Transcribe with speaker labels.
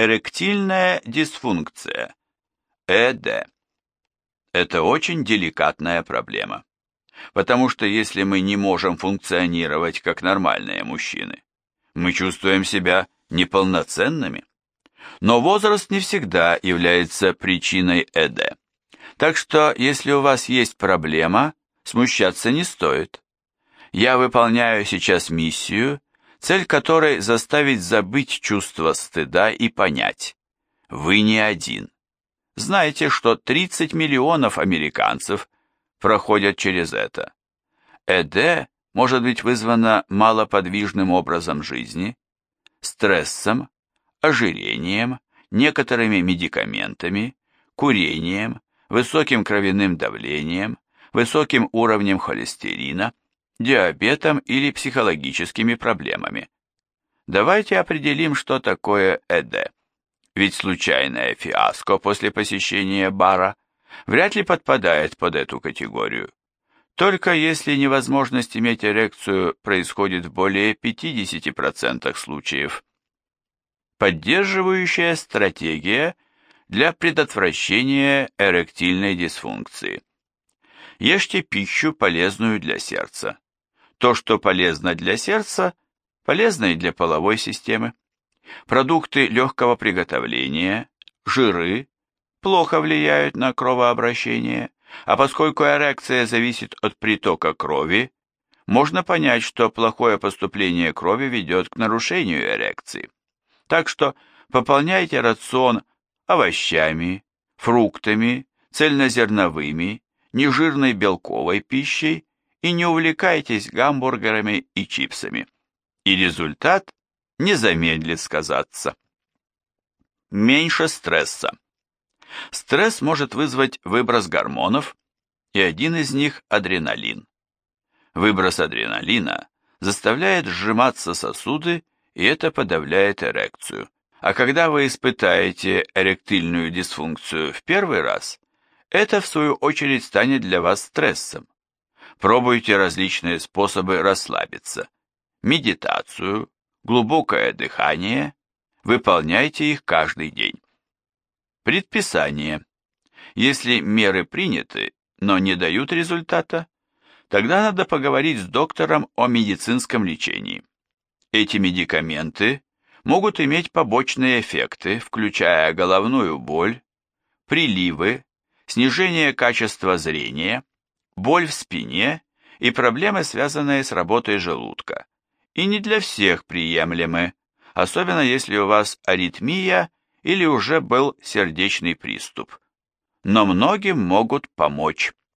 Speaker 1: Эректильная дисфункция. ЭД. Это очень деликатная проблема. Потому что если мы не можем функционировать как нормальные мужчины, мы чувствуем себя неполноценными. Но возраст не всегда является причиной ЭД. Так что, если у вас есть проблема, смущаться не стоит. Я выполняю сейчас миссию, цель которой заставить забыть чувство стыда и понять. Вы не один. Знаете, что 30 миллионов американцев проходят через это. ЭД может быть вызвано малоподвижным образом жизни, стрессом, ожирением, некоторыми медикаментами, курением, высоким кровяным давлением, высоким уровнем холестерина, диабетом или психологическими проблемами. Давайте определим, что такое ЭД. Ведь случайное фиаско после посещения бара вряд ли подпадает под эту категорию. Только если невозможность иметь эрекцию происходит в более 50% случаев. Поддерживающая стратегия для предотвращения эректильной дисфункции. Ешьте пищу, полезную для сердца. То, что полезно для сердца, полезно и для половой системы. Продукты легкого приготовления, жиры, плохо влияют на кровообращение, а поскольку эрекция зависит от притока крови, можно понять, что плохое поступление крови ведет к нарушению эрекции. Так что пополняйте рацион овощами, фруктами, цельнозерновыми, нежирной белковой пищей и не увлекайтесь гамбургерами и чипсами. И результат не замедлит сказаться. Меньше стресса. Стресс может вызвать выброс гормонов, и один из них – адреналин. Выброс адреналина заставляет сжиматься сосуды, и это подавляет эрекцию. А когда вы испытаете эректильную дисфункцию в первый раз, это в свою очередь станет для вас стрессом. Пробуйте различные способы расслабиться. Медитацию, глубокое дыхание, выполняйте их каждый день. Предписание. Если меры приняты, но не дают результата, тогда надо поговорить с доктором о медицинском лечении. Эти медикаменты могут иметь побочные эффекты, включая головную боль, приливы, снижение качества зрения, боль в спине и проблемы, связанные с работой желудка. И не для всех приемлемы, особенно если у вас аритмия или уже был сердечный приступ. Но многим могут помочь.